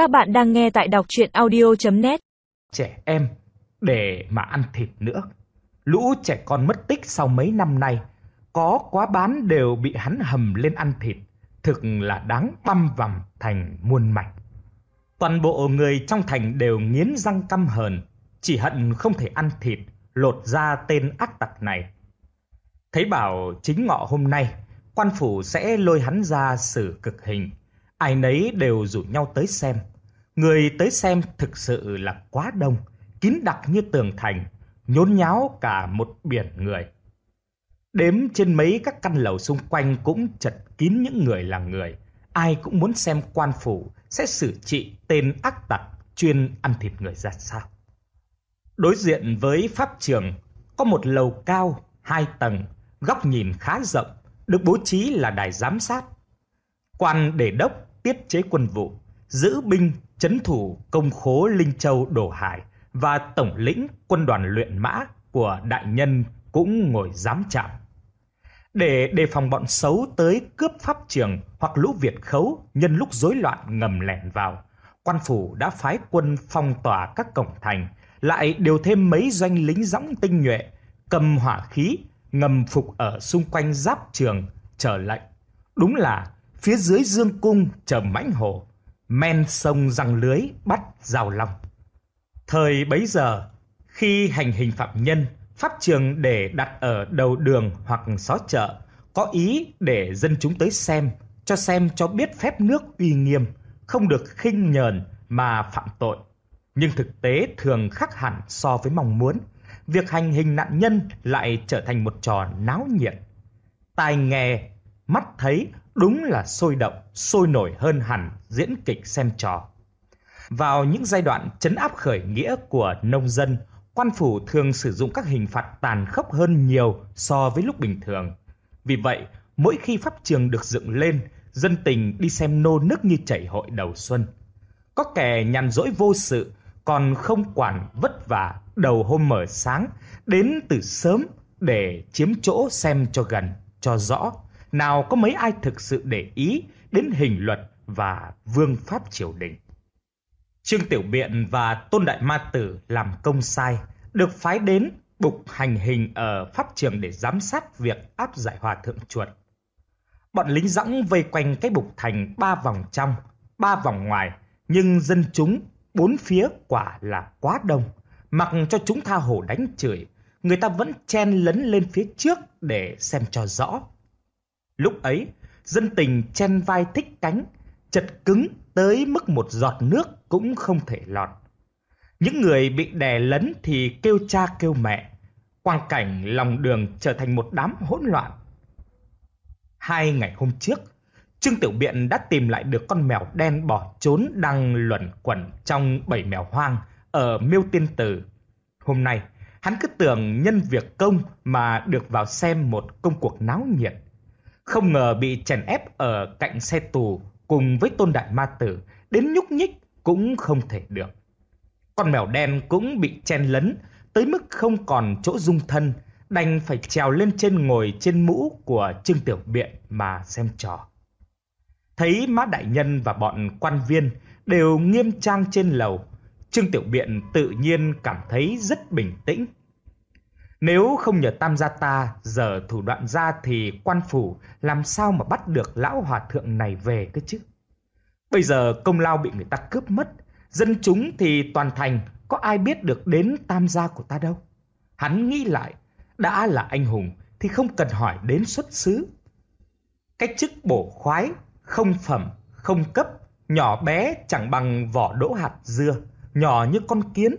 Các bạn đang nghe tại đọc chuyện audio.net Trẻ em để mà ăn thịt nữa. Lũ trẻ con mất tích sau mấy năm nay, có quá bán đều bị hắn hầm lên ăn thịt, thực là đáng băm vằm thành muôn mảnh. Toàn bộ người trong thành đều nghiến răng căm hờn, chỉ hận không thể ăn thịt, lột ra tên ác tặc này. Thấy bảo chính ngọ hôm nay, quan phủ sẽ lôi hắn ra xử cực hình. Ai nấy đều rủ nhau tới xem. Người tới xem thực sự là quá đông, kín đặc như tường thành, nhốn nháo cả một biển người. Đếm trên mấy các căn lầu xung quanh cũng chật kín những người là người. Ai cũng muốn xem quan phủ sẽ xử trị tên ác tặc chuyên ăn thịt người ra sao. Đối diện với pháp trường có một lầu cao, hai tầng, góc nhìn khá rộng, được bố trí là đài giám sát. Quan đề đốc tiết chế quân vụ, giữ binh, chấn thủ công khố Linh Châu Đổ Hải và tổng lĩnh quân đoàn luyện mã của đại nhân cũng ngồi giám chạm. Để đề phòng bọn xấu tới cướp pháp trường hoặc lũ Việt khấu nhân lúc rối loạn ngầm lẻn vào, quan phủ đã phái quân phong tỏa các cổng thành, lại điều thêm mấy doanh lính dõng tinh nhuệ, cầm hỏa khí, ngầm phục ở xung quanh giáp trường, chờ lệnh. Đúng là phía dưới dương cung chờ mãnh hổ, men sông răng lưới bắt rào lòng. Thời bấy giờ, khi hành hình phạm nhân, pháp trường để đặt ở đầu đường hoặc xó chợ, có ý để dân chúng tới xem, cho xem cho biết phép nước uy nghiêm, không được khinh nhờn mà phạm tội. Nhưng thực tế thường khác hẳn so với mong muốn. Việc hành hình nạn nhân lại trở thành một trò náo nhiệt. Tai nghe, mắt thấy đúng là sôi động, sôi nổi hơn hẳn diễn kịch xem trò. Vào những giai đoạn chấn áp khởi nghĩa của nông dân, quan phủ thường sử dụng các hình phạt tàn khốc hơn nhiều so với lúc bình thường. Vì vậy, mỗi khi pháp trường được dựng lên, dân tình đi xem nô nức như chảy hội đầu xuân. Có kẻ nhàn rỗi vô sự, còn không quản vất vả đầu hôm mở sáng, đến từ sớm để chiếm chỗ xem cho gần, cho rõ. Nào có mấy ai thực sự để ý đến hình luật và vương pháp triều đình. Trương Tiểu Biện và Tôn Đại Ma Tử làm công sai, được phái đến bục hành hình ở pháp trường để giám sát việc áp giải hòa thượng chuột. Bọn lính dõng vây quanh cái bục thành ba vòng trong, ba vòng ngoài, nhưng dân chúng bốn phía quả là quá đông. Mặc cho chúng tha hồ đánh chửi, người ta vẫn chen lấn lên phía trước để xem cho rõ. Lúc ấy, dân tình chen vai thích cánh, chật cứng tới mức một giọt nước cũng không thể lọt. Những người bị đè lấn thì kêu cha kêu mẹ, quang cảnh lòng đường trở thành một đám hỗn loạn. Hai ngày hôm trước, Trương Tiểu Biện đã tìm lại được con mèo đen bỏ trốn đang luẩn quẩn trong bầy mèo hoang ở Miêu Tiên Tử. Hôm nay, hắn cứ tưởng nhân việc công mà được vào xem một công cuộc náo nhiệt. Không ngờ bị chèn ép ở cạnh xe tù cùng với tôn đại ma tử, đến nhúc nhích cũng không thể được. Con mèo đen cũng bị chen lấn tới mức không còn chỗ dung thân, đành phải trèo lên trên ngồi trên mũ của Trương Tiểu Biện mà xem trò. Thấy Mã Đại Nhân và bọn quan viên đều nghiêm trang trên lầu, Trương Tiểu Biện tự nhiên cảm thấy rất bình tĩnh. Nếu không nhờ Tam gia ta giờ thủ đoạn ra thì quan phủ làm sao mà bắt được lão hòa thượng này về cơ chứ? Bây giờ công lao bị người ta cướp mất, dân chúng thì toàn thành có ai biết được đến tam gia của ta đâu. Hắn nghĩ lại, đã là anh hùng thì không cần hỏi đến xuất xứ. Cách chức bổ khoái, không phẩm, không cấp, nhỏ bé chẳng bằng vỏ đỗ hạt dưa, nhỏ như con kiến,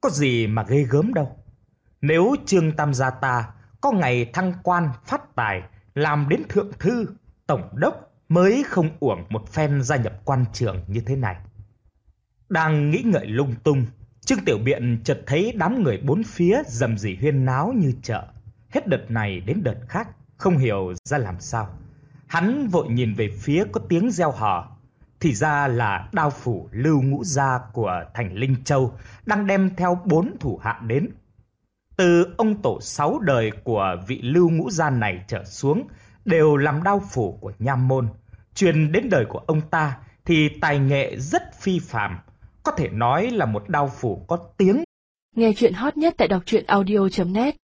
có gì mà ghê gớm đâu. Nếu Trương Tam gia ta có ngày thăng quan phát tài, làm đến thượng thư, tổng đốc mới không uổng một phen gia nhập quan trường như thế này. Đang nghĩ ngợi lung tung, Trương Tiểu Biện chợt thấy đám người bốn phía rầm rì huyên náo như chợ, hết đợt này đến đợt khác, không hiểu ra làm sao. Hắn vội nhìn về phía có tiếng reo hò, thì ra là đao phủ lưu ngũ gia của thành Linh Châu đang đem theo bốn thủ hạ đến. Từ ông tổ sáu đời của vị lưu ngũ gia này trở xuống đều làm đao phủ của Nham Môn. Truyền đến đời của ông ta thì tài nghệ rất phi phàm, có thể nói là một đao phủ có tiếng. Nghe chuyện hot nhất tại đọc truyện audio.net